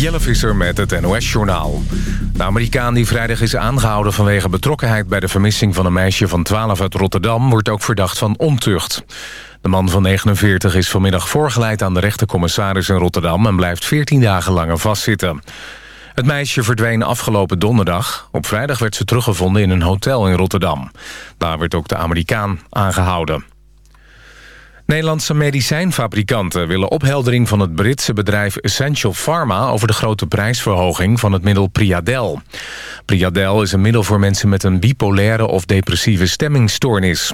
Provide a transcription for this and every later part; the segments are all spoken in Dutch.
Jelle Visser met het NOS-journaal. De Amerikaan die vrijdag is aangehouden vanwege betrokkenheid... bij de vermissing van een meisje van 12 uit Rotterdam... wordt ook verdacht van ontucht. De man van 49 is vanmiddag voorgeleid aan de rechtercommissaris in Rotterdam... en blijft 14 dagen langer vastzitten. Het meisje verdween afgelopen donderdag. Op vrijdag werd ze teruggevonden in een hotel in Rotterdam. Daar werd ook de Amerikaan aangehouden. Nederlandse medicijnfabrikanten willen opheldering van het Britse bedrijf Essential Pharma... over de grote prijsverhoging van het middel Priadel. Priadel is een middel voor mensen met een bipolaire of depressieve stemmingstoornis.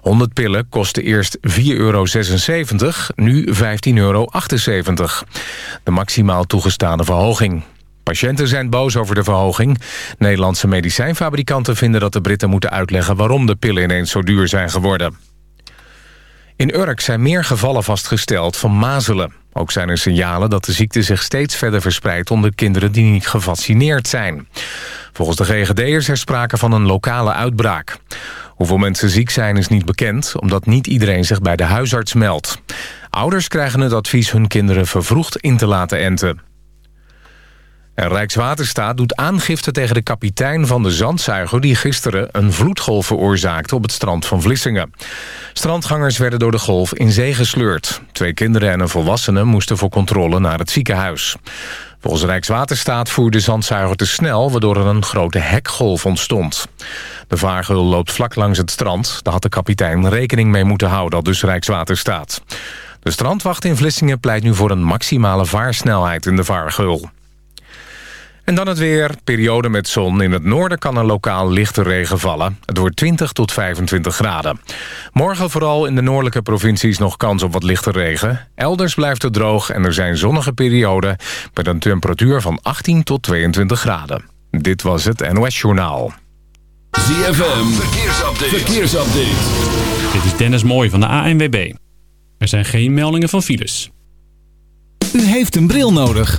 100 pillen kosten eerst 4,76 euro, nu 15,78 euro. De maximaal toegestane verhoging. Patiënten zijn boos over de verhoging. Nederlandse medicijnfabrikanten vinden dat de Britten moeten uitleggen... waarom de pillen ineens zo duur zijn geworden. In Urk zijn meer gevallen vastgesteld van mazelen. Ook zijn er signalen dat de ziekte zich steeds verder verspreidt... onder kinderen die niet gevaccineerd zijn. Volgens de GGD'ers er sprake van een lokale uitbraak. Hoeveel mensen ziek zijn is niet bekend... omdat niet iedereen zich bij de huisarts meldt. Ouders krijgen het advies hun kinderen vervroegd in te laten enten. Rijkswaterstaat doet aangifte tegen de kapitein van de zandzuiger... die gisteren een vloedgolf veroorzaakte op het strand van Vlissingen. Strandgangers werden door de golf in zee gesleurd. Twee kinderen en een volwassene moesten voor controle naar het ziekenhuis. Volgens Rijkswaterstaat voerde de zandzuiger te snel... waardoor er een grote hekgolf ontstond. De vaargeul loopt vlak langs het strand. Daar had de kapitein rekening mee moeten houden, al dus Rijkswaterstaat. De strandwacht in Vlissingen pleit nu voor een maximale vaarsnelheid in de vaargeul. En dan het weer. Periode met zon. In het noorden kan er lokaal lichte regen vallen. Het wordt 20 tot 25 graden. Morgen vooral in de noordelijke provincies nog kans op wat lichte regen. Elders blijft het droog en er zijn zonnige perioden... met een temperatuur van 18 tot 22 graden. Dit was het NOS Journaal. ZFM. Verkeersupdate. Verkeersupdate. Dit is Dennis Mooij van de ANWB. Er zijn geen meldingen van files. U heeft een bril nodig.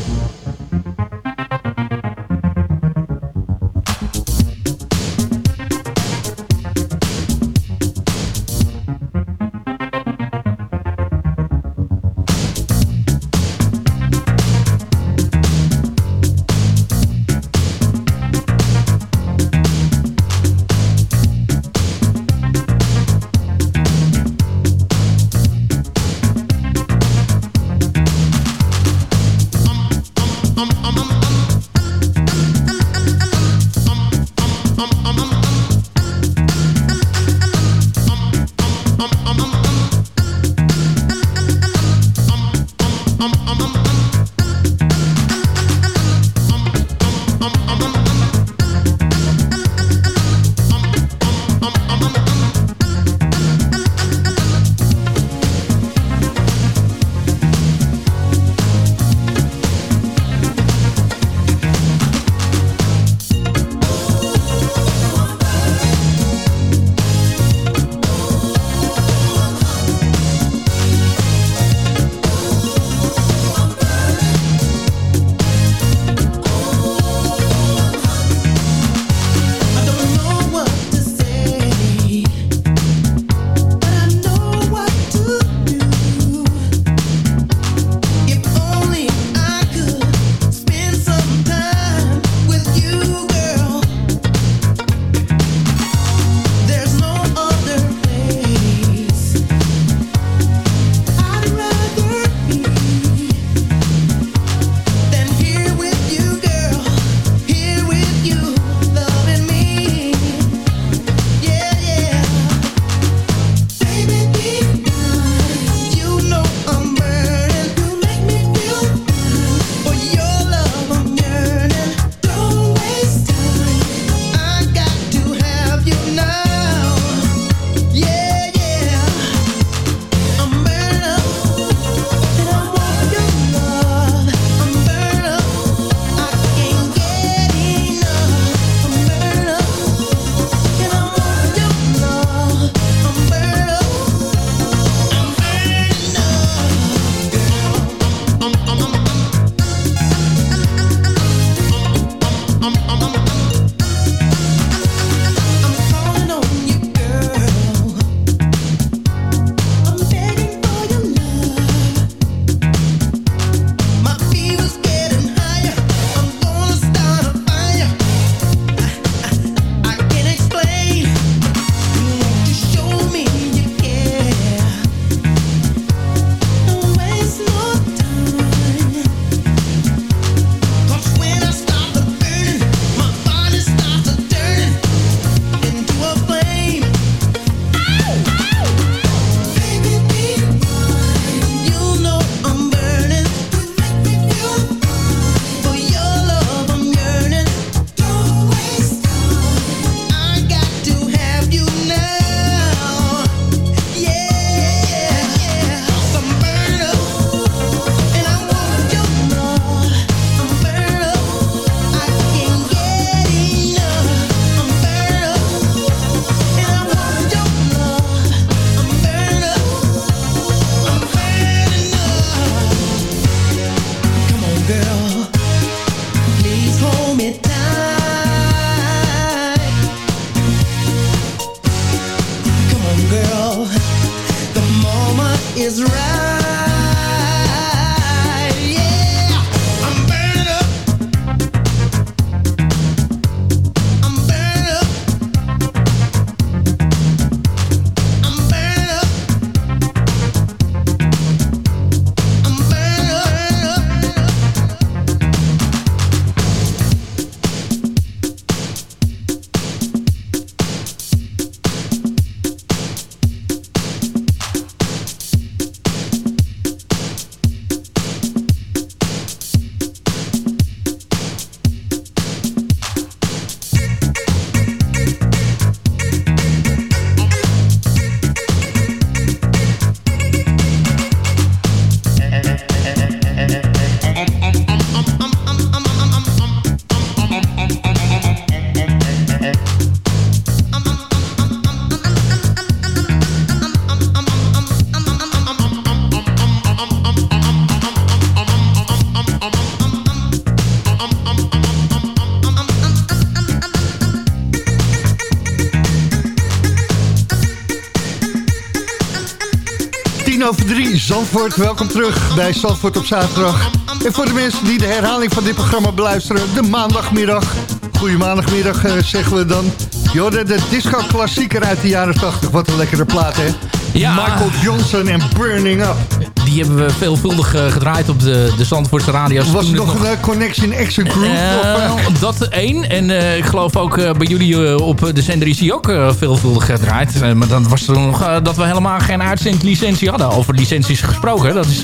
Zandvoort, welkom terug bij Zandvoort op zaterdag. En voor de mensen die de herhaling van dit programma beluisteren... de maandagmiddag, goede maandagmiddag uh, zeggen we dan... Jorden, de disco-klassieker uit de jaren 80. Wat een lekkere plaat, hè? Ja. Michael Johnson en Burning Up. Die hebben we veelvuldig uh, gedraaid op de, de Zandvoortse radio's. Was er nog, nog een uh, Connection Action Group? Uh, dat één. En ik geloof ook bij jullie op de zender is die ook veelvuldig gedraaid. maar dan was er nog dat we helemaal geen uitzendlicentie hadden. Over licenties gesproken. Dat is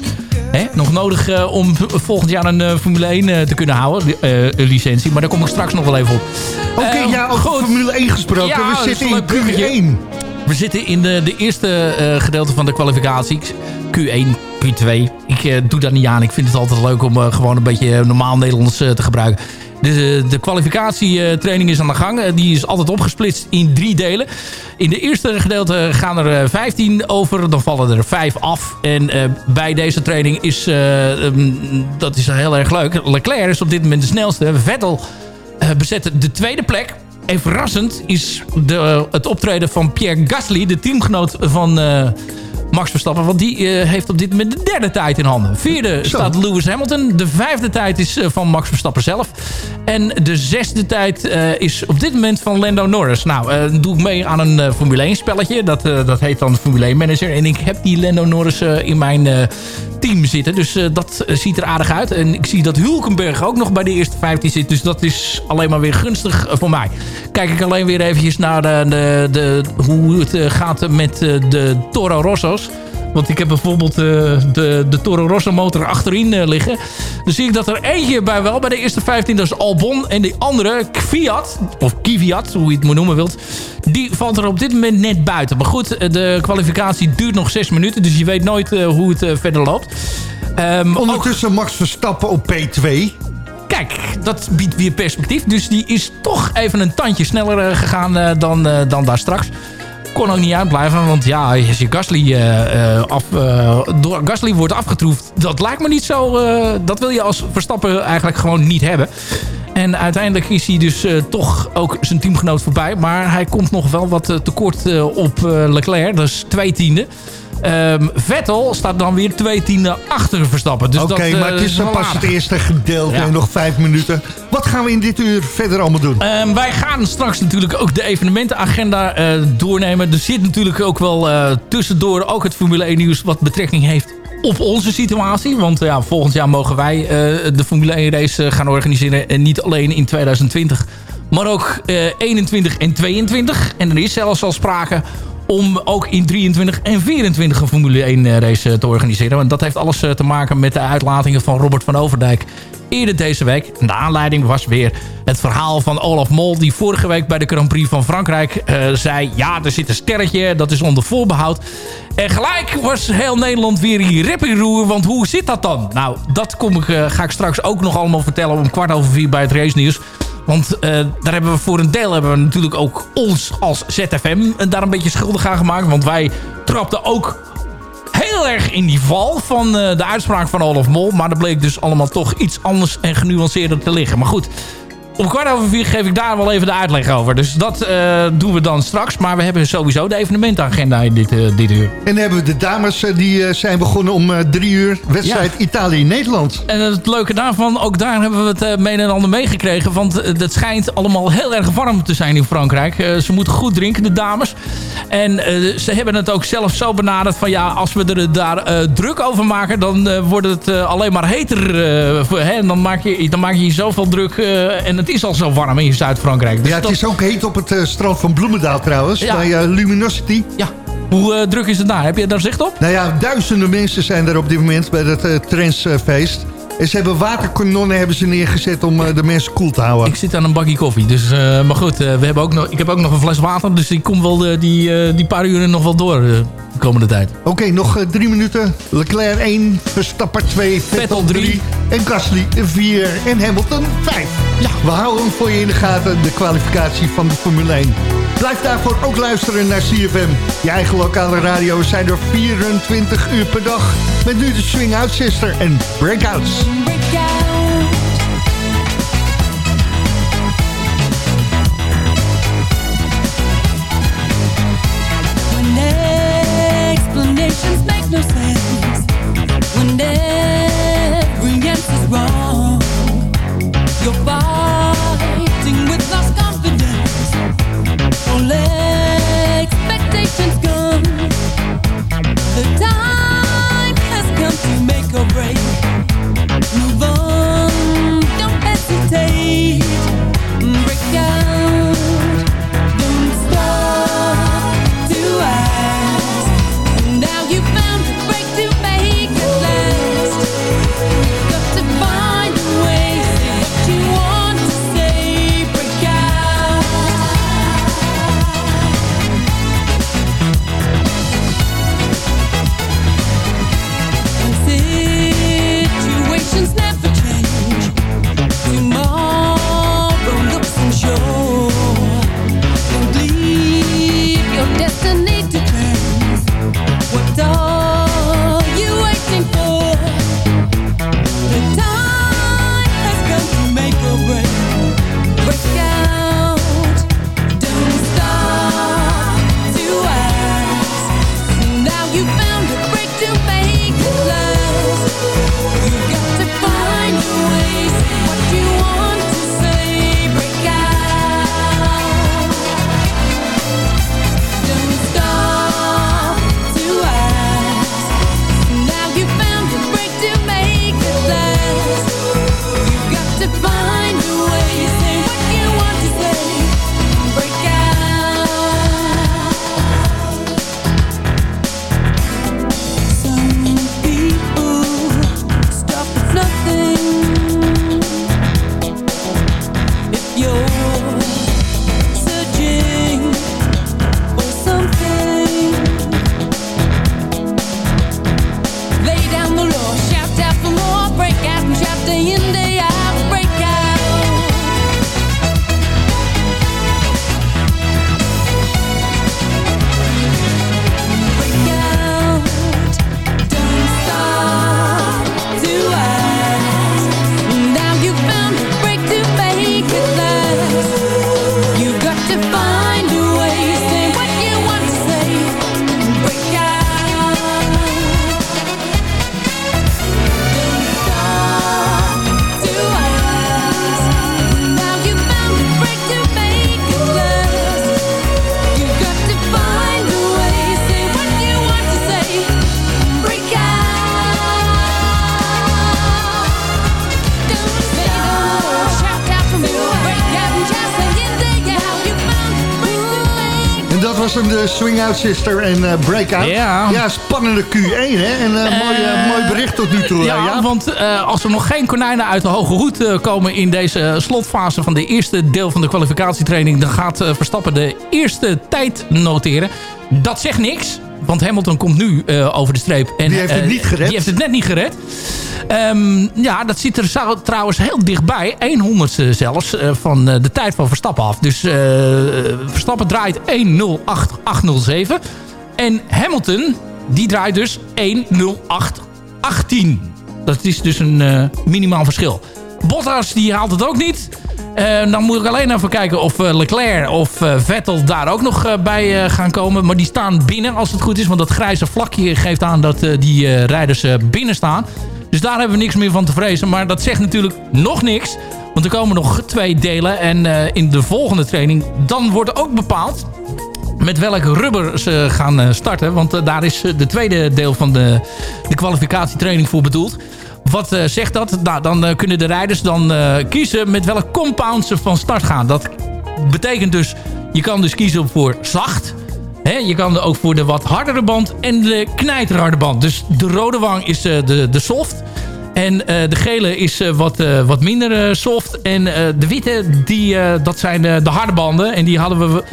hè, nog nodig om volgend jaar een Formule 1 te kunnen houden. een licentie. Maar daar kom ik straks nog wel even op. Oké, ja, over Formule 1 gesproken. we zitten in Q1. We zitten in de, de eerste gedeelte van de kwalificatie. Q1, Q2. Ik uh, doe dat niet aan. Ik vind het altijd leuk om uh, gewoon een beetje normaal Nederlands te gebruiken. De, de kwalificatietraining is aan de gang. die is altijd opgesplitst in drie delen. In de eerste gedeelte gaan er 15 over. Dan vallen er 5 af. En bij deze training is... Um, dat is heel erg leuk. Leclerc is op dit moment de snelste. Vettel bezet de tweede plek en verrassend is de, het optreden van Pierre Gasly, de teamgenoot van uh, Max Verstappen. Want die uh, heeft op dit moment de derde tijd in handen. Vierde Zo. staat Lewis Hamilton. De vijfde tijd is uh, van Max Verstappen zelf. En de zesde tijd is op dit moment van Lando Norris. Nou, doe ik mee aan een Formule 1 spelletje. Dat, dat heet dan Formule 1 Manager. En ik heb die Lando Norris in mijn team zitten. Dus uh, dat ziet er aardig uit. En ik zie dat Hulkenberg ook nog bij de eerste 15 zit. Dus dat is alleen maar weer gunstig voor mij. Kijk ik alleen weer eventjes naar de, de, de hoe het gaat met de Toro Rosso's. Want ik heb bijvoorbeeld uh, de, de Toro Rosso motor achterin uh, liggen. Dan zie ik dat er eentje bij wel, bij de eerste 15, dat is Albon. En die andere, Kviat, of Kiviat, hoe je het maar noemen wilt. Die valt er op dit moment net buiten. Maar goed, eh, de kwalificatie duurt nog 6 minuten. Dus je weet nooit hoe het verder loopt. Um, Ondertussen ook... Max Verstappen op P2 kijk, dat biedt weer perspectief. Dus die is toch even een tandje sneller gegaan uh, dan, uh, dan daar straks kon ook niet uitblijven. Want ja, als je Gasly, uh, af, uh, door Gasly wordt afgetroefd... dat lijkt me niet zo... Dat wil je als Verstappen eigenlijk gewoon niet hebben. En uiteindelijk is hij dus toch ook zijn teamgenoot voorbij. Maar hij komt nog wel wat tekort op Leclerc. Dat is twee tiende. Um, Vettel staat dan weer twee tienden achter Verstappen. Dus Oké, maar het is pas het eerste gedeelte en nog vijf minuten. Wat gaan we in dit uur verder allemaal doen? Um, wij gaan straks natuurlijk ook de evenementenagenda uh, doornemen. Er zit natuurlijk ook wel uh, tussendoor ook het Formule 1 nieuws wat betrekking heeft op onze situatie. Want ja, volgend jaar mogen wij de Formule 1 race gaan organiseren. En niet alleen in 2020, maar ook 21 en 22. En er is zelfs al sprake om ook in 23 en 24 een Formule 1 eh, race eh, te organiseren. Want dat heeft alles eh, te maken met de uitlatingen van Robert van Overdijk eerder deze week. De aanleiding was weer het verhaal van Olaf Mol... die vorige week bij de Grand Prix van Frankrijk zei... ja, er zit een sterretje, dat is onder voorbehoud. En gelijk was heel Nederland weer in roer... want hoe zit dat dan? Nou, dat kom ik, ga ik straks ook nog allemaal vertellen... om kwart over vier bij het race nieuws. Want uh, daar hebben we voor een deel hebben we natuurlijk ook ons als ZFM daar een beetje schuldig aan gemaakt. Want wij trapten ook heel erg in die val van uh, de uitspraak van Olaf Mol. Maar dat bleek dus allemaal toch iets anders en genuanceerder te liggen. Maar goed, om kwart over vier geef ik daar wel even de uitleg over. Dus dat uh, doen we dan straks. Maar we hebben sowieso de evenementagenda in dit, uh, dit uur. En dan hebben we de dames uh, die zijn begonnen om drie uur. Wedstrijd ja. Italië-Nederland. En het leuke daarvan, ook daar hebben we het mee en ander meegekregen. Want het schijnt allemaal heel erg warm te zijn in Frankrijk. ze moeten goed drinken, de dames. En ze hebben het ook zelf zo benaderd van ja, als we er daar druk over maken... dan wordt het alleen maar heter. Hè? En dan maak, je, dan maak je je zoveel druk en het is al zo warm in Zuid-Frankrijk. Dus ja, het is ook heet op het uh, strand van Bloemendaal trouwens. Ja. Bij uh, Luminosity. Ja. Hoe uh, druk is het daar? Heb je daar zicht op? Nou ja, duizenden mensen zijn er op dit moment bij het uh, Trendsfeest. En ze hebben waterkanonnen hebben ze neergezet om uh, de mensen koel te houden. Ik zit aan een bakje koffie. Dus, uh, maar goed, uh, we hebben ook nog, ik heb ook nog een fles water. Dus ik kom wel die, die paar uren nog wel door de komende tijd. Oké, okay, nog drie minuten. Leclerc 1, Verstappen 2, Vettel 3 en Gasly 4 en Hamilton 5. Ja. We houden hem voor je in de gaten, de kwalificatie van de Formule 1. Blijf daarvoor ook luisteren naar CFM. Je eigen lokale radio zijn er 24 uur per dag. Met nu de Swing Out Sister en Breakouts. break out. Swing Out Sister en uh, Breakout. Ja. ja, spannende Q1 hè. En uh, mooi, uh, mooi bericht tot nu toe. Ja, ja. want als er nog geen konijnen uit de hoge hoed komen in deze slotfase van de eerste deel van de kwalificatietraining, dan gaat Verstappen de eerste tijd noteren. Dat zegt niks. Want Hamilton komt nu over de streep. En, Die heeft het niet gered. Die heeft het net niet gered. Ehm, ja, dat zit er trouwens heel dichtbij. 100ste zelfs uh, van uh, de tijd van Verstappen af. Dus uh, Verstappen draait 1.08.807. En Hamilton, die draait dus 1.08.18. Dat is dus een minimaal verschil. Bottas die haalt het ook niet. dan moet ik alleen even kijken of Leclerc of Vettel daar ook nog bij gaan komen. Maar die staan binnen als het goed is. Want dat grijze vlakje geeft aan dat die rijders binnen staan. Dus daar hebben we niks meer van te vrezen. Maar dat zegt natuurlijk nog niks. Want er komen nog twee delen. En in de volgende training dan wordt ook bepaald met welk rubber ze gaan starten. Want daar is de tweede deel van de, de kwalificatietraining voor bedoeld. Wat zegt dat? Nou, dan kunnen de rijders dan kiezen met welk compound ze van start gaan. Dat betekent dus, je kan dus kiezen voor zacht. Je kan ook voor de wat hardere band en de knijterharde band. Dus de rode wang is de, de soft. En de gele is wat, wat minder soft. En de witte, die, dat zijn de harde banden. En die hadden we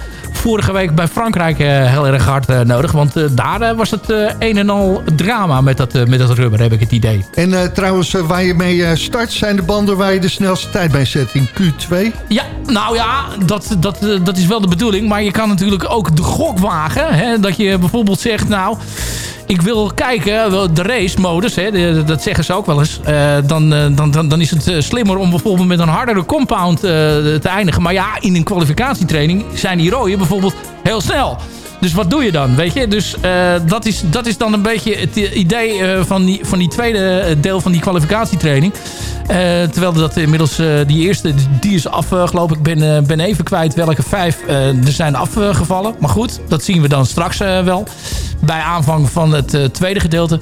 vorige week bij Frankrijk uh, heel erg hard uh, nodig. Want uh, daar was het een en al drama met dat, met dat rubber, heb ik het idee. En trouwens, waar je mee start, zijn de banden waar je de snelste tijd bij zet in Q2? Ja, nou ja, dat, dat, dat is wel de bedoeling. Maar je kan natuurlijk ook de gok wagen. Hè, dat je bijvoorbeeld zegt, nou ik wil kijken, de race-modus, dat zeggen ze ook wel eens. Uh, dan, dan, dan, dan is het slimmer om bijvoorbeeld met een hardere compound te eindigen. Maar ja, in een kwalificatietraining zijn die rode bijvoorbeeld heel snel. Dus wat doe je dan, weet je? Dus uh, dat, is, dat is dan een beetje het idee uh, van, die, van die tweede deel van die kwalificatietraining. Uh, terwijl dat inmiddels die eerste, die is afgelopen. Ik ben, ben even kwijt welke vijf er zijn afgevallen. Maar goed, dat zien we dan straks wel. Bij aanvang van het tweede gedeelte.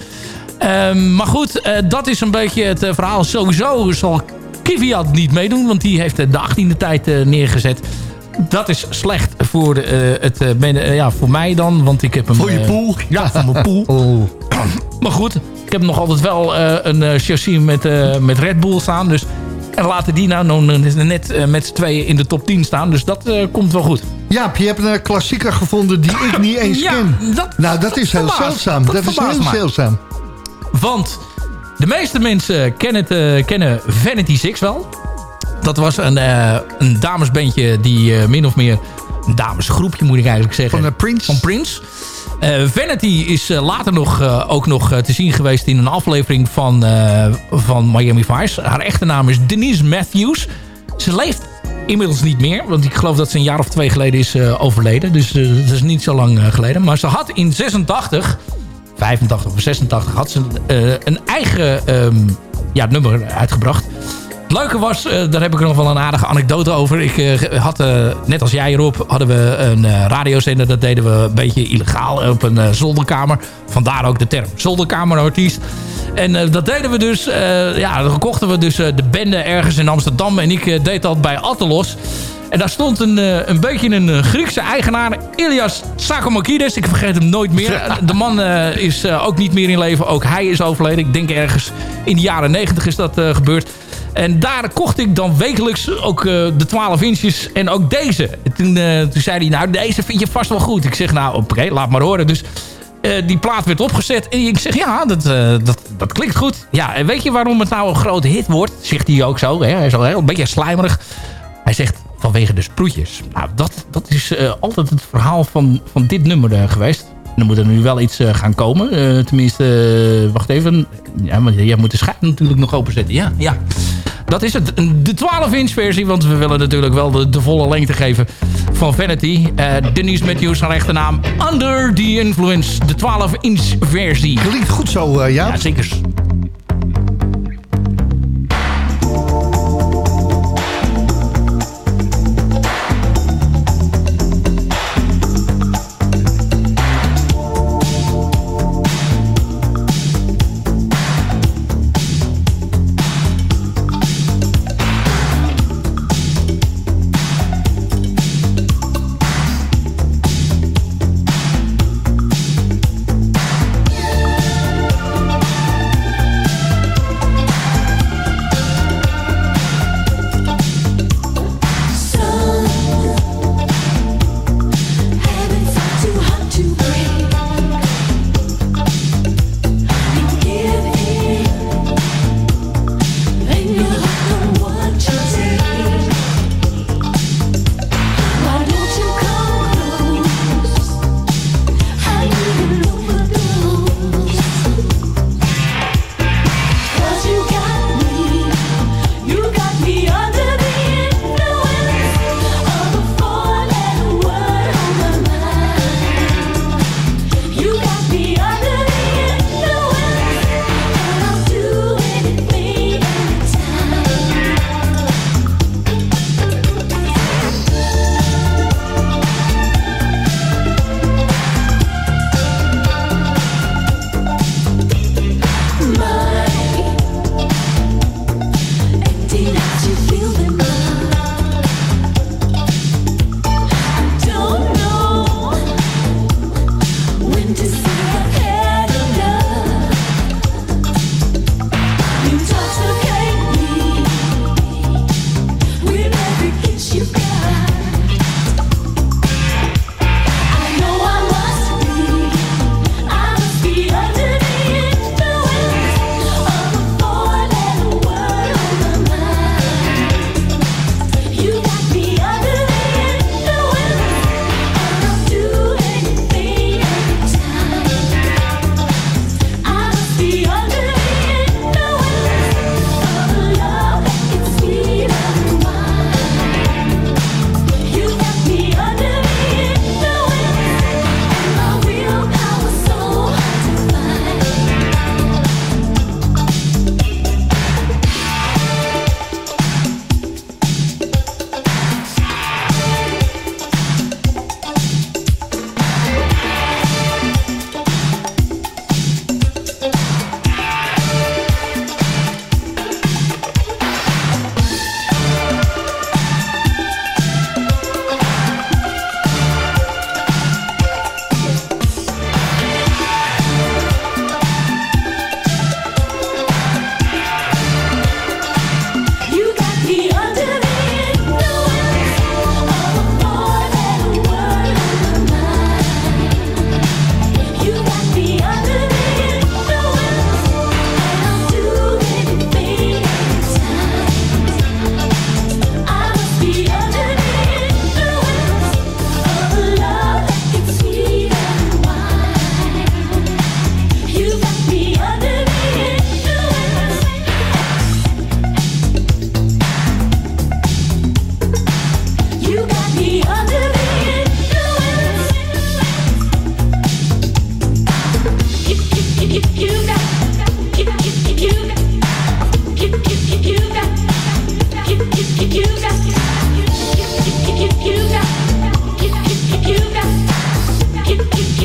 Ehm, maar goed, dat is een beetje het verhaal. Sowieso zal Kvyat niet meedoen, want die heeft de 18e tijd neergezet dat is slecht voor, uh, het, uh, ja, voor mij dan. Want ik heb hem... Voor je pool? ja, voor mijn pool. Oh. maar goed, ik heb nog altijd wel een chassis met, met Red Bull staan. Dus, en laten die nou net met z'n tweeën in de top 10 staan. Dus dat komt wel goed. Ja, je hebt een klassieker gevonden die ik niet eens ja, ken. Dat, nou, dat is heel zeldzaam. Dat, dat is heel zeldzaam. Want de meeste mensen kennen, het, kennen Vanity Six wel. Dat was een, uh, een damesbandje die uh, min of meer... Een damesgroepje moet ik eigenlijk zeggen. Van uh, Prince. Van Prince. Vanity is later nog, ook nog te zien geweest in een aflevering van, van Miami Vice. Haar echte naam is Denise Matthews. Ze leeft inmiddels niet meer. Want ik geloof dat ze een jaar of twee geleden is overleden. Dus dat is niet zo lang geleden. Maar ze had in 86, 85 of 86, had ze een eigen um, ja, nummer uitgebracht leuke was, uh, daar heb ik nog wel een aardige anekdote over. Ik uh, had, uh, net als jij erop, hadden we een radiozender. Dat deden we een beetje illegaal op een zolderkamer. Vandaar ook de term zolderkamerartiest. En dat deden we dus, ja, dan kochten we dus de bende ergens in Amsterdam. En ik deed dat bij Attelos. En daar stond een, een beetje een Griekse eigenaar, Ilias Sakomakides. Ik vergeet hem nooit meer. De man is ook niet meer in leven. Ook hij is overleden. Ik denk ergens in de jaren negentig is dat gebeurd. En daar kocht ik dan wekelijks ook uh, de 12 inches en ook deze. Toen, uh, toen zei hij, nou deze vind je vast wel goed. Ik zeg, nou oké, laat maar horen. Dus uh, die plaat werd opgezet. En ik zeg, ja, dat, dat, dat klinkt goed. Ja, en weet je waarom het nou een grote hit wordt? Zegt hij ook zo. Hè? Hij is al een beetje slijmerig. Hij zegt, vanwege de sproetjes. Nou, dat, dat is altijd het verhaal van, van dit nummer geweest. Dan moet er nu wel iets gaan komen. tenminste, wacht even. Ja, maar jij moet de schijf natuurlijk nog openzetten. Ja, ja. Dat is het. De 12-inch versie. Want we willen natuurlijk wel de, de volle lengte geven van Vanity. Uh, Denise Matthews, haar echte naam. Under the Influence. De 12-inch versie. Klinkt goed zo, uh, ja? Ja, zeker.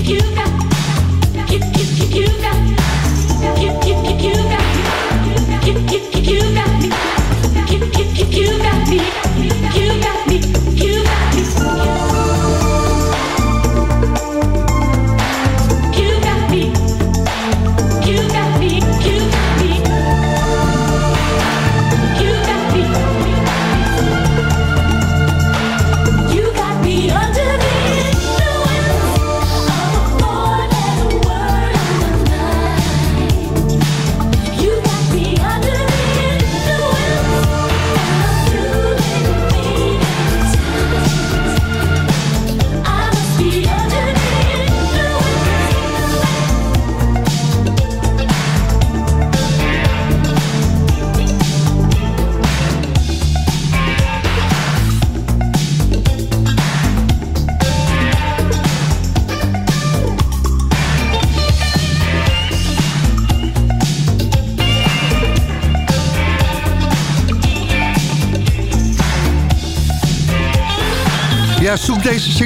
Ja,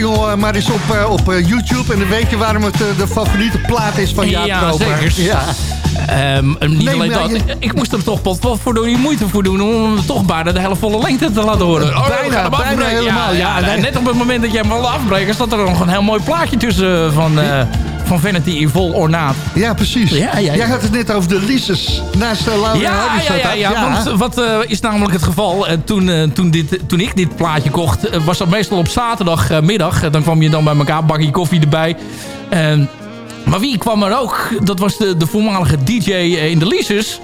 single uh, maar eens op, uh, op uh, YouTube. En dan weet je waarom het de favoriete plaat is van Jaap Ja, zeker. Ja. Um, niet nee, alleen dat. Je... Ik moest er toch wat voor doen, moeite voor doen... om hem toch bijna de hele volle lengte te laten horen. Oh, bijna, bijna helemaal. Ja, ja, net op het moment dat jij hem wil afbreken... staat er nog een heel mooi plaatje tussen van van Vanity in vol ornaat. Ja, precies. Ja, ja, Jij had het net over de Lises naast de Laura ja, ja, ja, want wat uh, is namelijk het geval? Uh, toen, uh, toen, dit, toen ik dit plaatje kocht, was dat meestal op zaterdagmiddag. dan kwam je dan bij elkaar, bakje koffie erbij. maar wie kwam er ook? Dat was de, de voormalige DJ in de Lises.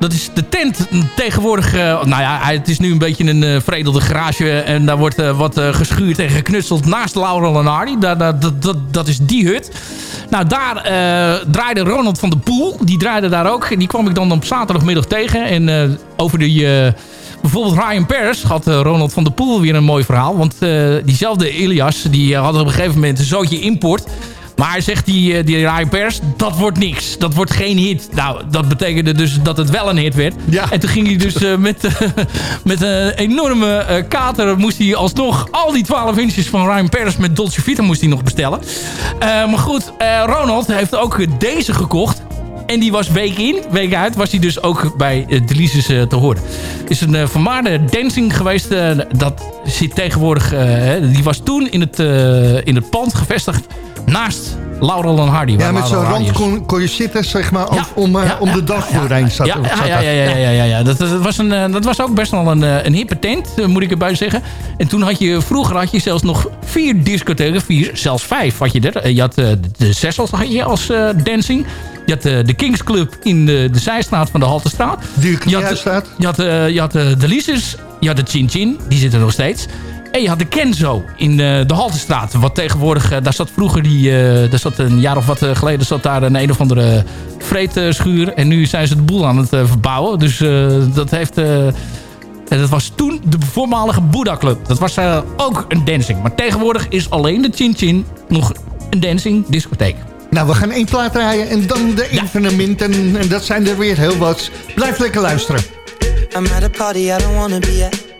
Dat is de tent tegenwoordig. Uh, nou ja, het is nu een beetje een uh, vredelde garage. En daar wordt uh, wat geschuurd en geknutseld naast Laurel en Hardy. Dat, dat, dat, dat is die hut. Nou, daar draaide Ronald van der Poel. Die draaide daar ook. Die kwam ik dan op zaterdagmiddag tegen. En over die... Bijvoorbeeld Ryan Paris had Ronald van der Poel weer een mooi verhaal. Want diezelfde Ilias, die had op een gegeven moment een zootje import. Maar zegt die, eh, die Ryan Pers, dat wordt niks. Dat wordt geen hit. Nou, dat betekende dus dat het wel een hit werd. Ja. En toen ging hij dus uh, met, uh, met een enorme uh, kater... moest hij alsnog al die 12 inches van Ryan Pers met Dolce Vita moest hij nog bestellen. maar goed, Ronald heeft ook deze gekocht. En die was week in, week uit, was hij dus ook bij uh, Delices uh, te horen. Het is een uh, vermaarde dancing geweest. dat zit tegenwoordig... die was toen in het, in het pand gevestigd naast Laurel en Hardy. Ja, met zo'n rand kon, kon, je zitten, zeg maar, ja, om, ja, om de dansvloer heen zat. Ja, ja, ja, ja, ja. Dat, dat, was een, uh, dat was ook best wel een, uh, een hippe tent, moet ik erbij zeggen. En toen had je, vroeger had je zelfs nog vier discotheken, vier, zelfs vijf had je er. Je had de Sessels had je als dancing. Je had de Kings Club in de, de zijstraat van de Haltestraat. Die je had, je had, je had de Lises, je had de Chin Chin, die zitten nog steeds. En je had de Kenzo in uh, de Haltestraat. Wat tegenwoordig, uh, daar zat vroeger, die, uh, daar zat een jaar of wat geleden, zat daar een een of andere vreedschuur. En nu zijn ze de boel aan het verbouwen. Dus dat heeft... en dat was toen de voormalige Buddha Club. Dat was ook een dancing. Maar tegenwoordig is alleen de Chin Chin nog een dancing discotheek. Nou, we gaan één plaat draaien en dan de evenementen. En, en dat zijn er weer heel wat. Blijf lekker luisteren. I'm at a party I don't wanna be at.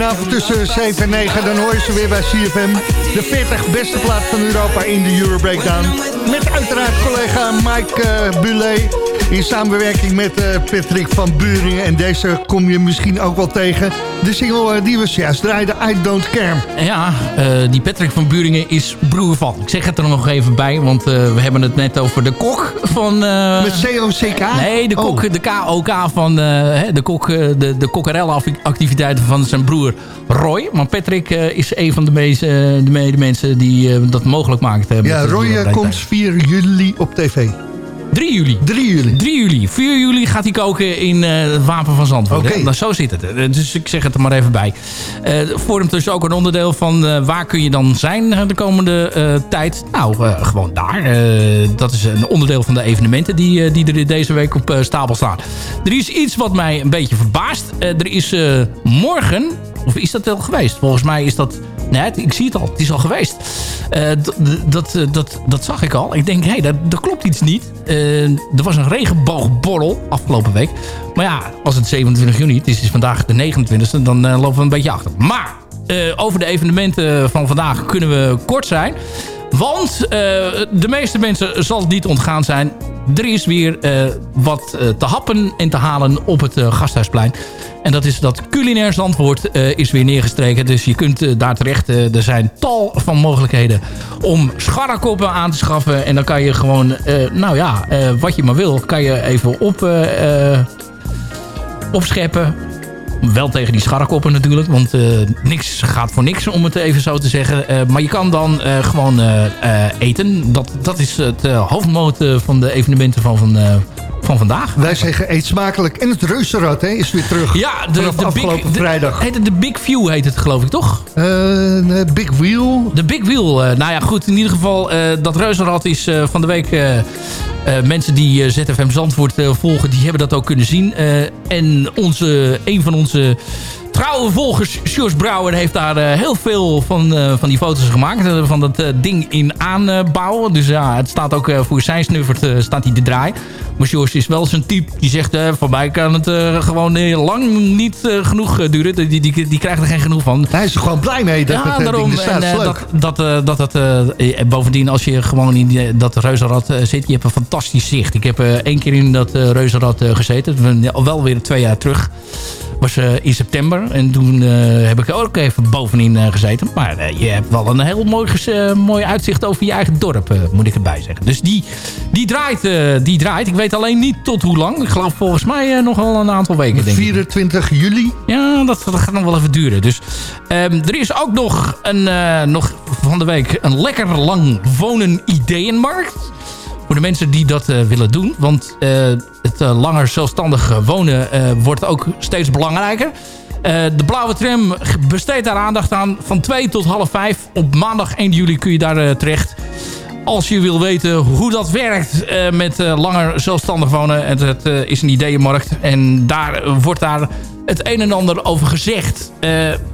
vanavond tussen 7 en 9, dan hoor je ze weer bij CFM. De 40 beste plaat van Europa in de Euro Breakdown. Met uiteraard collega Mike uh. In samenwerking met uh, Patrick van Buringen. En deze kom je misschien ook wel tegen. De single uh, die we juist draaiden, I Don't Care. Ja, uh, die Patrick van Buringen is broer van. Ik zeg het er nog even bij, want we hebben het net over de kok van... met C-O-C-K? Nee, de kok, oh. de K-O-K van de, kok, de, de van zijn broer Roy. Maar Patrick is een van de, de mensen die dat mogelijk maakt. ja, Roy komt 4 juli op tv. 3 juli. 3 juli. 3 juli. 4 juli gaat hij koken in uh, het Wapen van Zandvoort. Okay. Nou, zo zit het. Dus ik zeg het er maar even bij. Uh, vormt dus ook een onderdeel van uh, waar kun je dan zijn de komende tijd. Nou, gewoon daar. dat is een onderdeel van de evenementen die, die er deze week op stapel staan. Er is iets wat mij een beetje verbaast. er is morgen, of is dat al geweest? Volgens mij is dat... Nee, ik zie het al. Het is al geweest. Uh, dat, dat, dat zag ik al. Ik denk, hé, hey, daar klopt iets niet. Uh, er was een regenboogborrel afgelopen week. Maar ja, als het 27 juni, het is vandaag de 29e, dan lopen we een beetje achter. Maar over de evenementen van vandaag kunnen we kort zijn. Want de meeste mensen zal het niet ontgaan zijn. Er is weer wat te happen en te halen op het Gasthuisplein. En dat is dat culinair Zandvoort uh, is weer neergestreken. Dus je kunt daar terecht. Er zijn tal van mogelijkheden om scharrekoppen aan te schaffen. En dan kan je gewoon, nou ja, wat je maar wil, kan je even op, opscheppen. Wel tegen die scharrekoppen natuurlijk. Want niks gaat voor niks, om het even zo te zeggen. maar je kan dan gewoon eten. Dat, dat is het hoofdmoot van de evenementen van, van van vandaag. Wij zeggen eet smakelijk. En het reuzenrad hè, is weer terug. Ja, de, de afgelopen big, vrijdag. De, heet het de Big View heet het geloof ik toch? Uh, de Big Wheel. De Big Wheel. Uh, nou ja goed, in ieder geval uh, dat reuzenrad is van de week... mensen die ZFM Zandvoort volgen, die hebben dat ook kunnen zien. en onze, een van onze trouwe volgers, Sjors Brouwer, heeft daar uh, heel veel van, uh, van die foto's gemaakt. Uh, van dat ding in aanbouw. dus ja, het staat ook voor zijn snuffert staat hij te draaien. Maar Sjors is wel zijn type die zegt... van mij kan het gewoon lang niet genoeg duren. Die, die, die, krijgt er geen genoeg van. Hij is er gewoon blij mee dat ja, het daarom, ding staat. dat, dat, dat, dat, bovendien, als je gewoon in dat reuzenrad zit... je hebt een fantastisch zicht. Ik heb één keer in dat reuzenrad gezeten. Wel weer twee jaar terug. Was in september. En toen heb ik ook even bovenin gezeten. Maar je hebt wel een heel mooi, mooi uitzicht over je eigen dorp, moet ik erbij zeggen. Dus die, die, draait, die draait. Ik weet alleen niet tot hoe lang. Ik geloof volgens mij nog wel een aantal weken. Denk 24 juli? Ja, dat, dat, gaat nog wel even duren. Dus um, er is ook nog, een, nog van de week een lekker lang wonen ideeënmarkt. Voor de mensen die dat uh, willen doen. Want uh, het uh, langer zelfstandig wonen wordt ook steeds belangrijker. de blauwe tram besteedt daar aandacht aan. Van 2 tot half 5 op maandag 1 juli kun je daar terecht. Als je wil weten hoe dat werkt met langer zelfstandig wonen. Het, het is een ideeënmarkt. En daar wordt daar het een en ander over gezegd.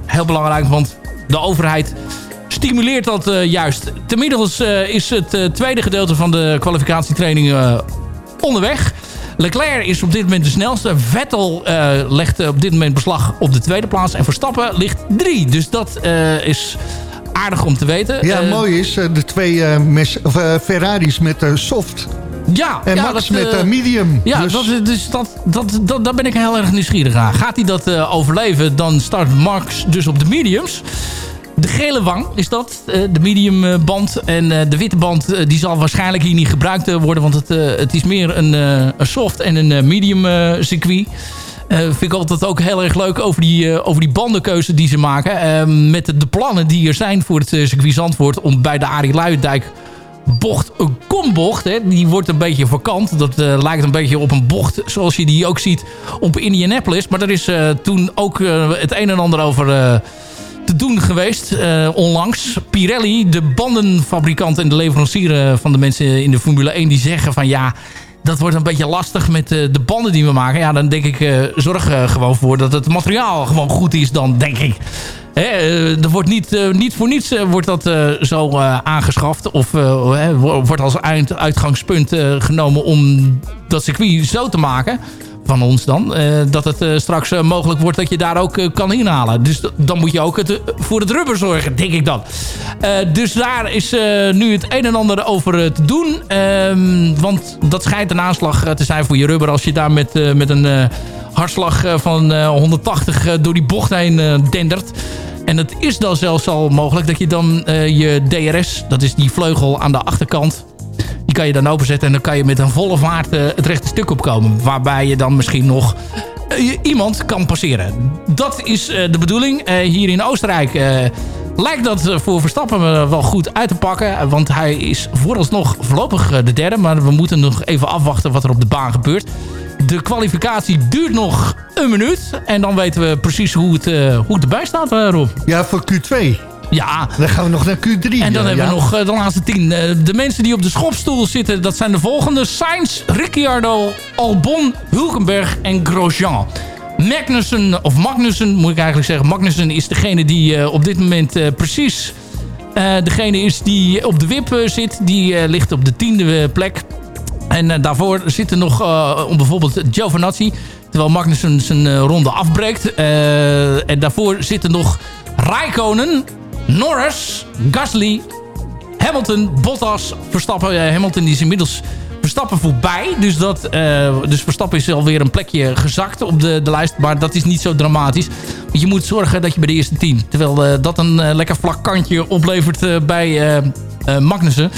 heel belangrijk, want de overheid stimuleert dat uh, juist. Temiddels uh, is het uh, tweede gedeelte van de kwalificatietraining onderweg. Leclerc is op dit moment de snelste. Vettel legt op dit moment beslag op de tweede plaats. En Verstappen ligt drie. Dus dat is aardig om te weten. Ja, mooi is de twee of, Ferraris met soft... Ja, en ja, Max met medium. Ja, dus, dat, dus dat, dat, dat, daar ben ik heel erg nieuwsgierig aan. Gaat hij dat overleven, dan start Max dus op de mediums. De gele wang is dat, eh, de medium eh, band. En eh, de witte band die zal waarschijnlijk hier niet gebruikt worden. Want het, het is meer een, soft en een medium circuit. Vind ik altijd ook heel erg leuk over die, over die bandenkeuze die ze maken. Ehm, met de, plannen die er zijn voor het circuit Zandvoort... om bij de Arie Luijendijk bocht, een kombocht... Hè, die wordt een beetje vakant. Dat lijkt een beetje op een bocht zoals je die ook ziet op Indianapolis. Maar er is toen ook het een en ander over te doen geweest uh, onlangs. Pirelli, de bandenfabrikant en de leverancier van de mensen in de Formule 1... die zeggen van ja, dat wordt een beetje lastig met uh, de banden die we maken. Ja, dan denk ik, uh, zorg er gewoon voor dat het materiaal gewoon goed is dan, denk ik. Hè, er wordt niet, niet voor niets wordt dat zo aangeschaft. Of wordt als uitgangspunt genomen om dat circuit zo te maken van ons dan. Uh, dat het uh, straks uh, mogelijk wordt dat je daar ook kan inhalen. Dus dan moet je ook het, voor het rubber zorgen, denk ik dan. dus daar is nu het een en ander over te doen. Ehm, want dat schijnt een aanslag te zijn voor je rubber... als je daar met, met een hartslag van 180 door die bocht heen dendert. En het is dan zelfs al mogelijk dat je dan je DRS... dat is die vleugel aan de achterkant kan je dan openzetten en dan kan je met een volle vaart uh, het rechte stuk opkomen. Waarbij je dan misschien nog uh, iemand kan passeren. Dat is uh, de bedoeling. hier in Oostenrijk lijkt dat voor Verstappen wel goed uit te pakken. Want hij is vooralsnog voorlopig de derde. Maar we moeten nog even afwachten wat er op de baan gebeurt. De kwalificatie duurt nog een minuut. En dan weten we precies hoe het, hoe het erbij staat, Rob. Ja, voor Q2. Ja. Dan gaan we nog naar Q3. En dan hebben we nog eh, de laatste tien. Eh, de mensen die op de schopstoel zitten, dat zijn de volgende. Sainz, Ricciardo, Albon, Hulkenberg en Grosjean. Magnussen, of Magnussen moet ik eigenlijk zeggen. Magnussen is degene die op dit moment precies degene is die op de wip zit. Die ligt op de tiende plek. En daarvoor zitten nog om bijvoorbeeld Giovinazzi. Terwijl Magnussen zijn ronde afbreekt. en daarvoor zitten nog Raikkonen, Norris, Gasly, Hamilton, Bottas, Verstappen. Hamilton is inmiddels Verstappen voorbij. Dus, dat, uh, dus Verstappen is alweer een plekje gezakt op de, de lijst. Maar dat is niet zo dramatisch. Want je moet zorgen dat je bij de eerste tien... terwijl uh, dat een lekker vlak kantje oplevert bij Magnussen...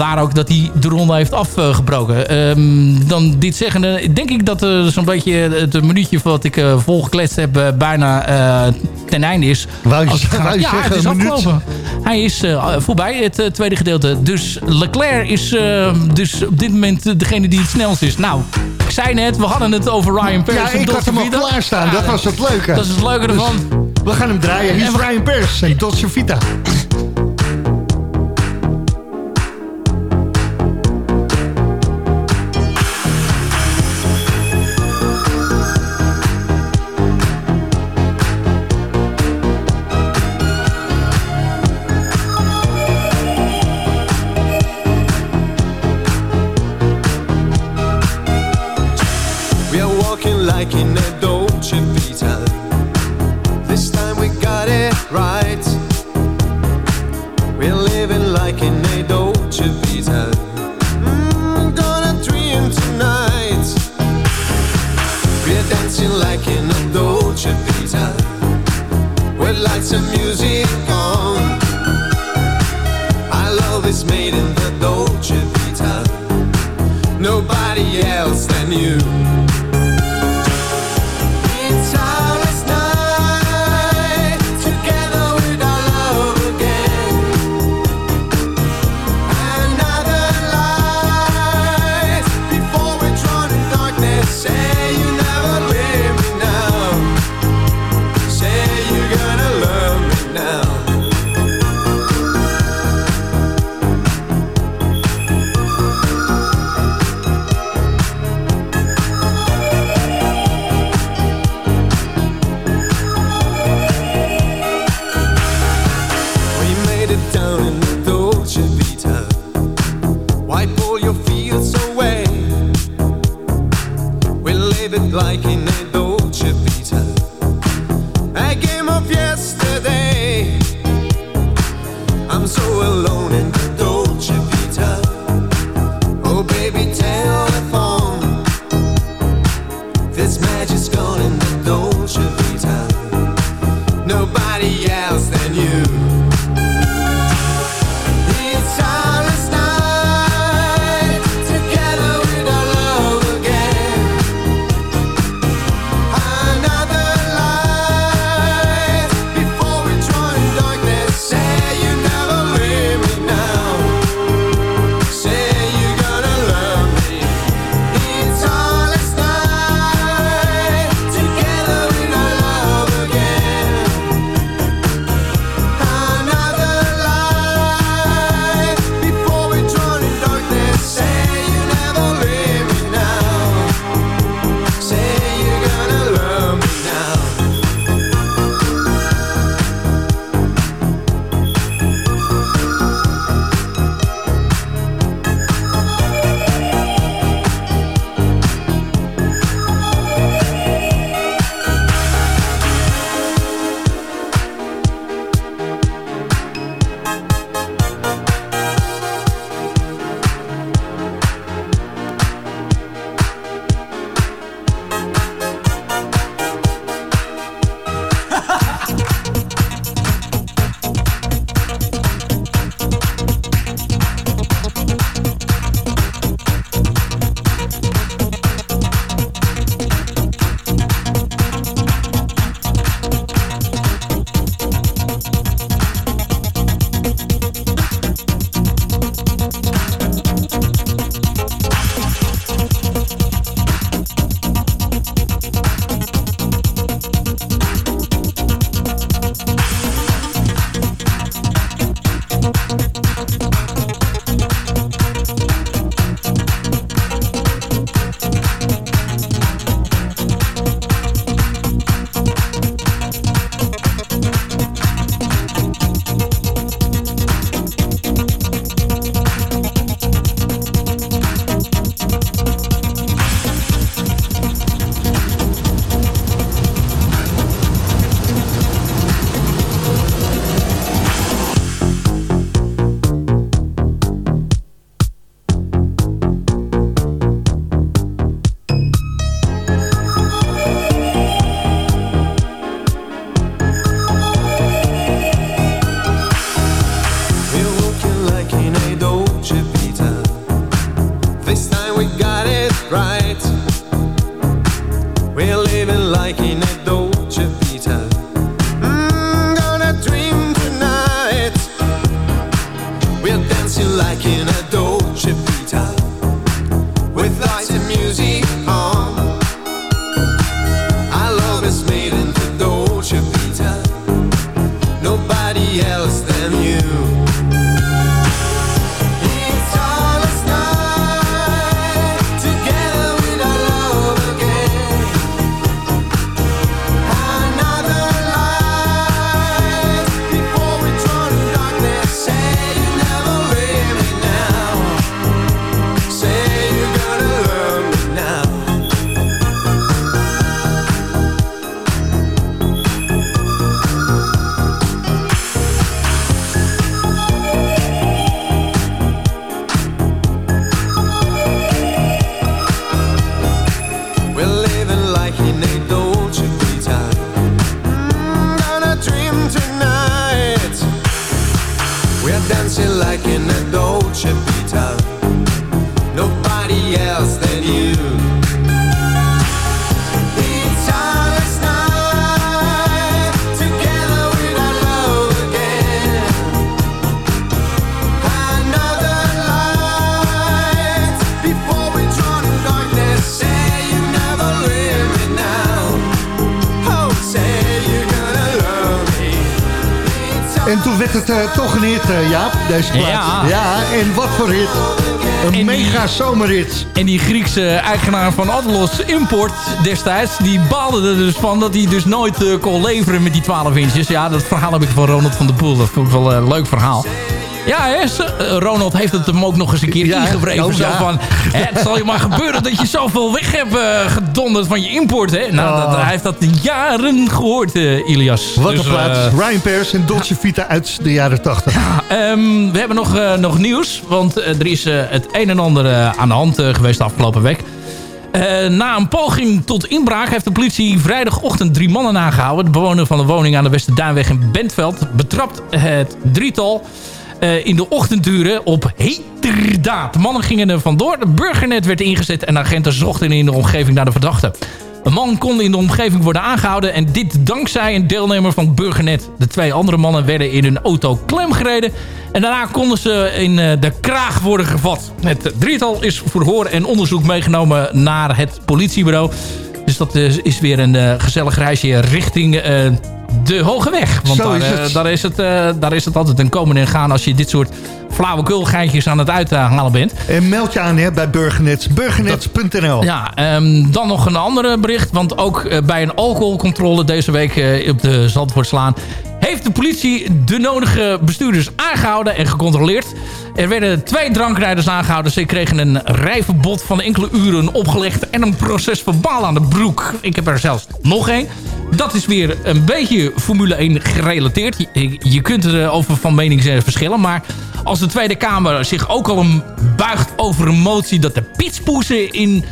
Vandaar ook dat hij de ronde heeft afgebroken. Um, dan dit zeggen, denk ik dat uh, zo'n beetje het minuutje wat ik uh, volgekletst heb uh, bijna ten einde is. Wou je, wou je ja, zeggen, het is afgelopen. Hij is voorbij, het tweede gedeelte. Dus Leclerc is dus op dit moment degene die het snelst is. Nou, ik zei net, we hadden het over Ryan Pers. Ja, ik had hem al klaarstaan. Ja, dat was het leuke. Dat is het leuke ervan. Dus we gaan hem draaien. Hier is Ryan Pers en Dolce Vita. En die Griekse eigenaar van Adelos Import destijds... die baalde er dus van dat hij dus nooit eh, kon leveren met die 12 inches. Ja, dat verhaal heb ik van Ronald van der Poel. Dat vond ik wel een leuk verhaal. Ja, hè, eh, Ronald heeft het hem ook nog eens een keer Ja, oh, zo ja. van, hè, het zal je maar gebeuren dat je zoveel weg hebt eh, gedonderd van je import. Hè? Nou, Oh. dat, hij heeft dat jaren gehoord, eh, Ilias. Wat Dus, een plaats. Ryan Pers en Dolce Vita uit de jaren 80. Ehm, we hebben nog, nog nieuws, want er is het een en ander aan de hand geweest de afgelopen week. Na een poging tot inbraak heeft de politie vrijdagochtend drie mannen aangehouden. De bewoner van de woning aan de Westerduinweg in Bentveld betrapt het drietal eh, in de ochtenduren op heterdaad. Mannen gingen er vandoor, de burgernet werd ingezet en agenten zochten in de omgeving naar de verdachte. Een man kon in de omgeving worden aangehouden en dit dankzij een deelnemer van Burgernet. De twee andere mannen werden in hun auto klemgereden en daarna konden ze in eh, de kraag worden gevat. Het drietal is voor hoor en onderzoek meegenomen naar het politiebureau. Dus dat is, is weer een eh, gezellig reisje richting eh, de Hoge Weg. Want daar, is eh, het. daar, is het, eh, daar is het altijd een komen en gaan als je dit soort flauwekulgeintjes aan het uithalen bent. En meld je aan hè, bij Burgernet. Burgernet.nl Ja, ehm, dan nog een andere bericht. Want ook eh, bij een alcoholcontrole deze week op de Zandvoortslaan... heeft de politie de nodige bestuurders aangehouden en gecontroleerd. Er werden twee drankrijders aangehouden. Ze kregen een rijverbod van enkele uren opgelegd... en een proces verbaal aan de broek. Ik heb er zelfs nog één. Dat is weer een beetje Formule 1 gerelateerd. Je, je kunt er over van mening verschillen. Maar als de Tweede Kamer zich ook al buigt over een motie... dat de pitspoesen in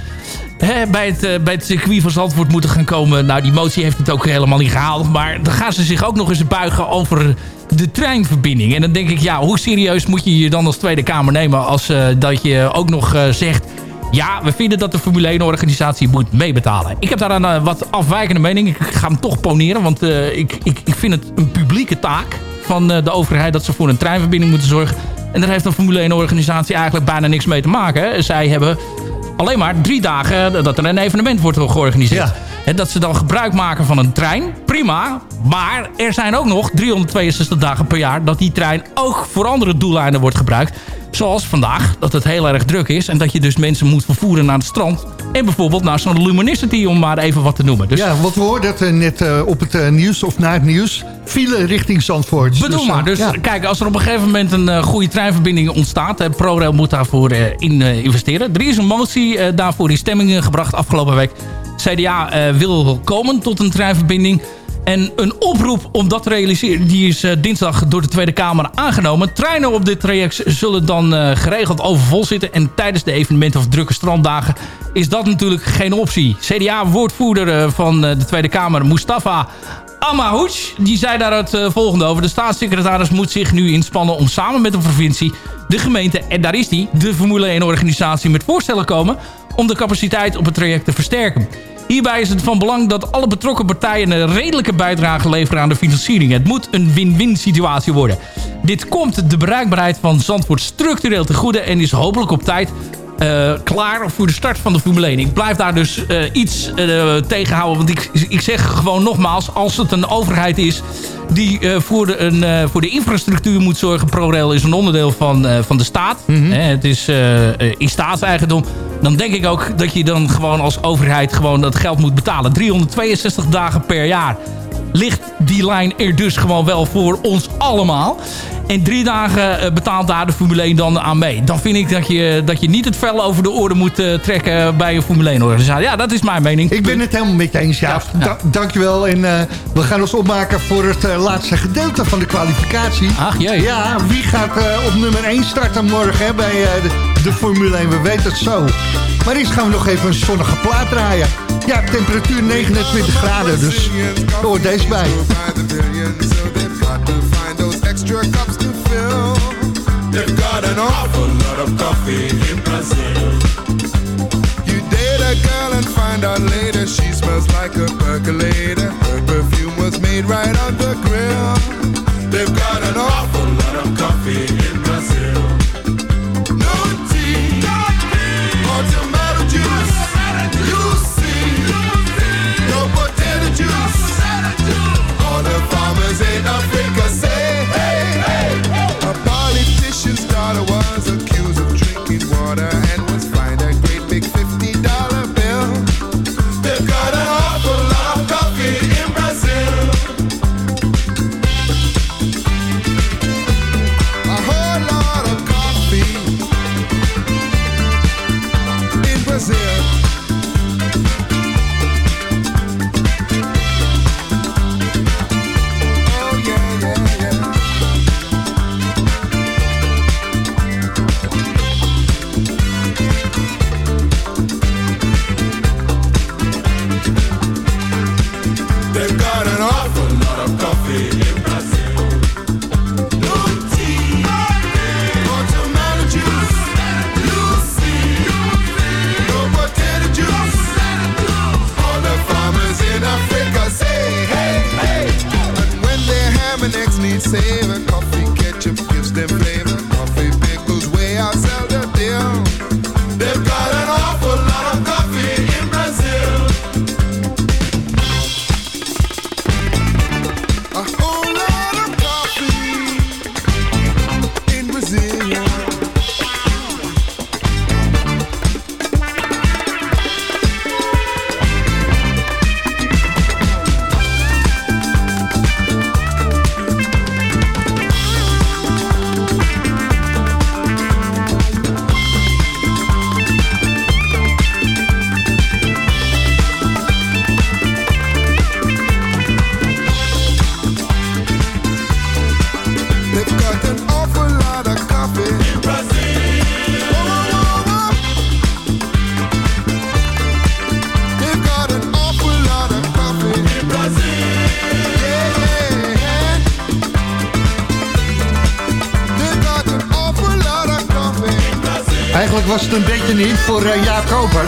hè, bij, het, eh, bij het circuit van Zandvoort moeten gaan komen. Nou, die motie heeft het ook helemaal niet gehaald. Maar dan gaan ze zich ook nog eens buigen over de treinverbinding. En dan denk ik, ja, hoe serieus moet je je dan als Tweede Kamer nemen... als eh, dat je ook nog eh, zegt... Ja, we vinden dat de Formule 1-organisatie moet meebetalen. Ik heb daar een wat afwijkende mening. Ik ga hem toch poneren, want ik, ik, ik vind het een publieke taak van de overheid... dat ze voor een treinverbinding moeten zorgen. En daar heeft een Formule 1-organisatie eigenlijk bijna niks mee te maken. Zij hebben alleen maar drie dagen dat er een evenement wordt georganiseerd. En dat ze dan gebruik maken van een trein, prima. Maar er zijn ook nog 362 dagen per jaar dat die trein ook voor andere doeleinden wordt gebruikt. Zoals vandaag, dat het heel erg druk is. En dat je dus mensen moet vervoeren naar het strand. En bijvoorbeeld naar zo'n Luminicity, om maar even wat te noemen. Dus Ja, wat we hoorden eh, net eh, op het eh, nieuws of na het nieuws. File richting Zandvoort. Bedoel eh, maar. Dus ja. kijk, als er op een gegeven moment een goede treinverbinding ontstaat... en ProRail moet daarvoor in investeren. Er is een motie daarvoor in stemming gebracht afgelopen week. CDA wil komen tot een treinverbinding. En een oproep om dat te realiseren... die is eh, dinsdag door de Tweede Kamer aangenomen. Treinen op dit traject zullen dan eh, geregeld overvol zitten. En tijdens de evenementen of drukke stranddagen... is dat natuurlijk geen optie. CDA-woordvoerder eh, van de Tweede Kamer, Mustafa Amahouch, die zei daar het volgende over. De staatssecretaris moet zich nu inspannen om samen met de provincie, de gemeente en daar is die, de Formule 1-organisatie met voorstellen komen om de capaciteit op het traject te versterken. Hierbij is het van belang dat alle betrokken partijen een redelijke bijdrage leveren aan de financiering. Het moet een win-win situatie worden. Dit komt de bereikbaarheid van Zandvoort structureel te goede en is hopelijk op tijd eh, klaar voor de start van de Formule 1. Ik blijf daar dus eh, iets eh, tegenhouden. Want ik, ik zeg gewoon nogmaals, als het een overheid is die voor, de, een, voor de infrastructuur moet zorgen. ProRail is een onderdeel van, van de staat. Hè, het is in staatseigendom. Dan denk ik ook dat je dan gewoon als overheid gewoon dat geld moet betalen. 362 dagen per jaar ligt die lijn er dus gewoon wel voor ons allemaal. En drie dagen eh, betaalt daar de Formule 1 dan aan mee. Dan vind ik dat je, dat je niet het vel over de oren moet eh, trekken bij een Formule 1 organisatie. Ja, dat is mijn mening. Ik ben het helemaal met je eens, Jaap. Da- dankjewel. En eh, we gaan ons opmaken voor het eh, laatste gedeelte van de kwalificatie. Ach jee. Ja, wie gaat eh, op nummer 1 starten morgen hè, bij eh, de, de Formule 1? We weten het zo. Maar eerst gaan we nog even een zonnige plaat draaien. Ja, temperatuur 29 graden, dus hoort deze bij. They've got an awful lot of coffee in Brazil. You date a girl and find out later she smells like a percolator. Her perfume was made right on the grill.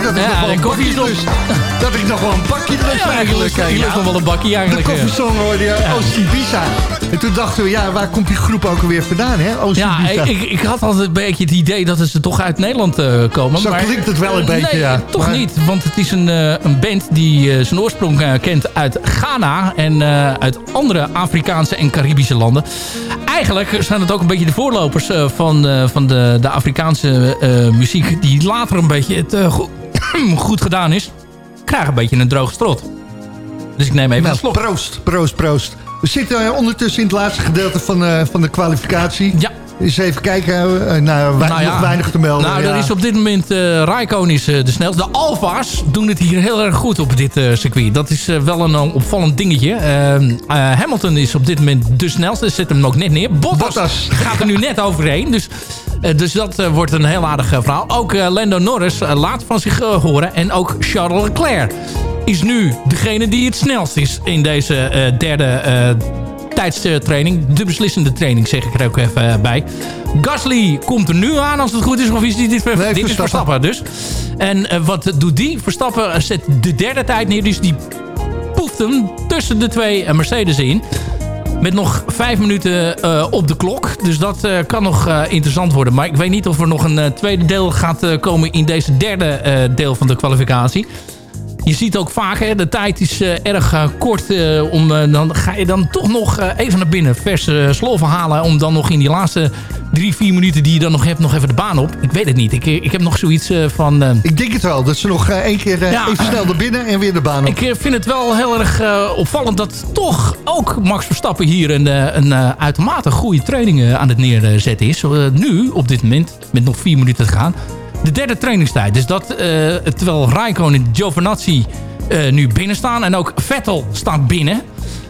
Koper. Dat ik Ja, nog wel een bakje lust. Dat ik nog wel een bakje lust eigenlijk. eh, je lust nog wel een bakje eigenlijk, De koffiesong hoorde je, Oost Ibiza. En toen dachten we, ja, waar komt die groep ook alweer vandaan, hè? Ja, ik, ik had altijd een beetje het idee dat ze toch uit Nederland eh, komen. Zo klinkt het wel een beetje, ja. toch niet. Want het is een, eh, een band die eh, zijn oorsprong eh, kent uit Ghana en eh, uit andere Afrikaanse en Caribische landen. Eigenlijk zijn het ook een beetje de voorlopers eh, van, eh, van de, de Afrikaanse eh, muziek die later een beetje het eh, goed gedaan is. Krijgen een beetje een droge strot. Dus ik neem even Nou, een slok. proost, proost, proost. We zitten eh, ondertussen in het laatste gedeelte van, eh, van de kwalificatie. Ja. Eens even kijken, eh, nou, wij, Nou ja, nog weinig te melden. Nou, ja. er is op dit moment... eh Raikkonen is eh, de snelste. De Alfa's doen het hier heel erg goed op dit circuit. Dat is wel een opvallend dingetje. Eh, eh, Hamilton is op dit moment de snelste. Zet hem ook net neer. Bottas, gaat er nu net overheen. Dus, dus dat wordt een heel aardig verhaal. Ook Lando Norris laat van zich horen. En ook Charles Leclerc is nu degene die het snelst is in deze derde eh, tijdstraining. De beslissende training zeg ik er ook even eh, bij. Gasly komt er nu aan als het goed is. Of is dit, dit, dit is Verstappen. Verstappen dus. En eh, wat doet die? Verstappen zet de derde tijd neer. Dus die poeft hem tussen de twee eh, Mercedes in. Met nog vijf minuten eh, op de klok. Dus dat eh, kan nog eh, interessant worden. Maar ik weet niet of er nog een eh, tweede deel gaat eh, komen in deze derde eh, deel van de kwalificatie. Je ziet ook vaak, hè, de tijd is eh, erg eh, kort. eh, om, dan ga je dan toch nog even naar binnen. Verse sloven halen. Om dan nog in die laatste drie, vier minuten die je dan nog hebt, nog even de baan op. Ik weet het niet. Ik, ik heb nog zoiets van... Ik denk het wel, dat ze nog één keer Ja. even snel naar binnen en weer de baan op. ik vind het wel heel erg opvallend dat toch ook Max Verstappen hier een, een uitermate goede training aan het neerzetten is. Nu, op dit moment, met nog vier minuten te gaan. De derde trainingstijd. Dus dat, eh, terwijl Raikkonen en Giovinazzi eh, nu binnen staan. En ook Vettel staat binnen.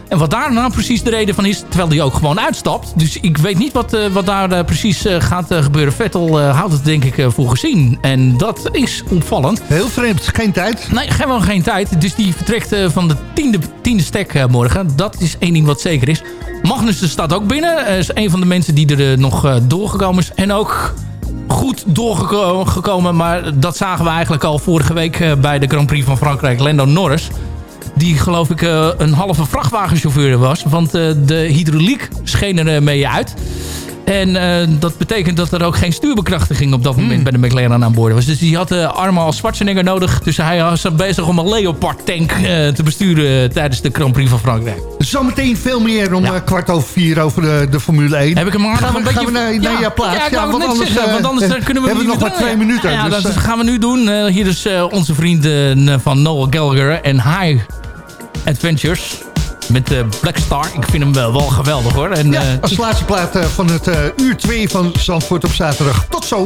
En wat daar nou precies de reden van is, terwijl hij ook gewoon uitstapt. Dus ik weet niet wat, eh, wat daar precies gaat gebeuren. Vettel houdt het denk ik voor gezien. En dat is opvallend. Heel vreemd, geen tijd. Nee, gewoon geen tijd. Dus die vertrekt van de tiende, tiende stek morgen. Dat is één ding wat zeker is. Magnussen staat ook binnen. Is een van de mensen die er nog doorgekomen is. En ook goed doorgekomen. Maar dat zagen we eigenlijk al vorige week eh, bij de Grand Prix van Frankrijk. Lando Norris. Die geloof ik eh, een halve vrachtwagenchauffeur was. Want eh, de hydrauliek scheen er mee uit. En eh, dat betekent dat er ook geen stuurbekrachtiging op dat moment bij de McLaren aan boord was. Dus die had uh, armen als Schwarzenegger nodig. Dus hij was bezig om een Leopard tank uh, te besturen tijdens de Grand Prix van Frankrijk. Zometeen veel meer om ja. kwart over vier over de, de Formule 1. Heb ik hem we, een beetje... gaan we naar, naar ja, jouw plaats? Ja, ja, want anders, zeggen, want anders kunnen we hebben nog maar twee minuten. Ja, dus, dat gaan we nu doen. hier is onze vrienden van Noel Gallagher en High Adventures met uh, Black Star. Ik vind hem wel, wel geweldig hoor. En, ja, als laatste plaat van het uur 2 van Zandvoort op zaterdag. Tot zo!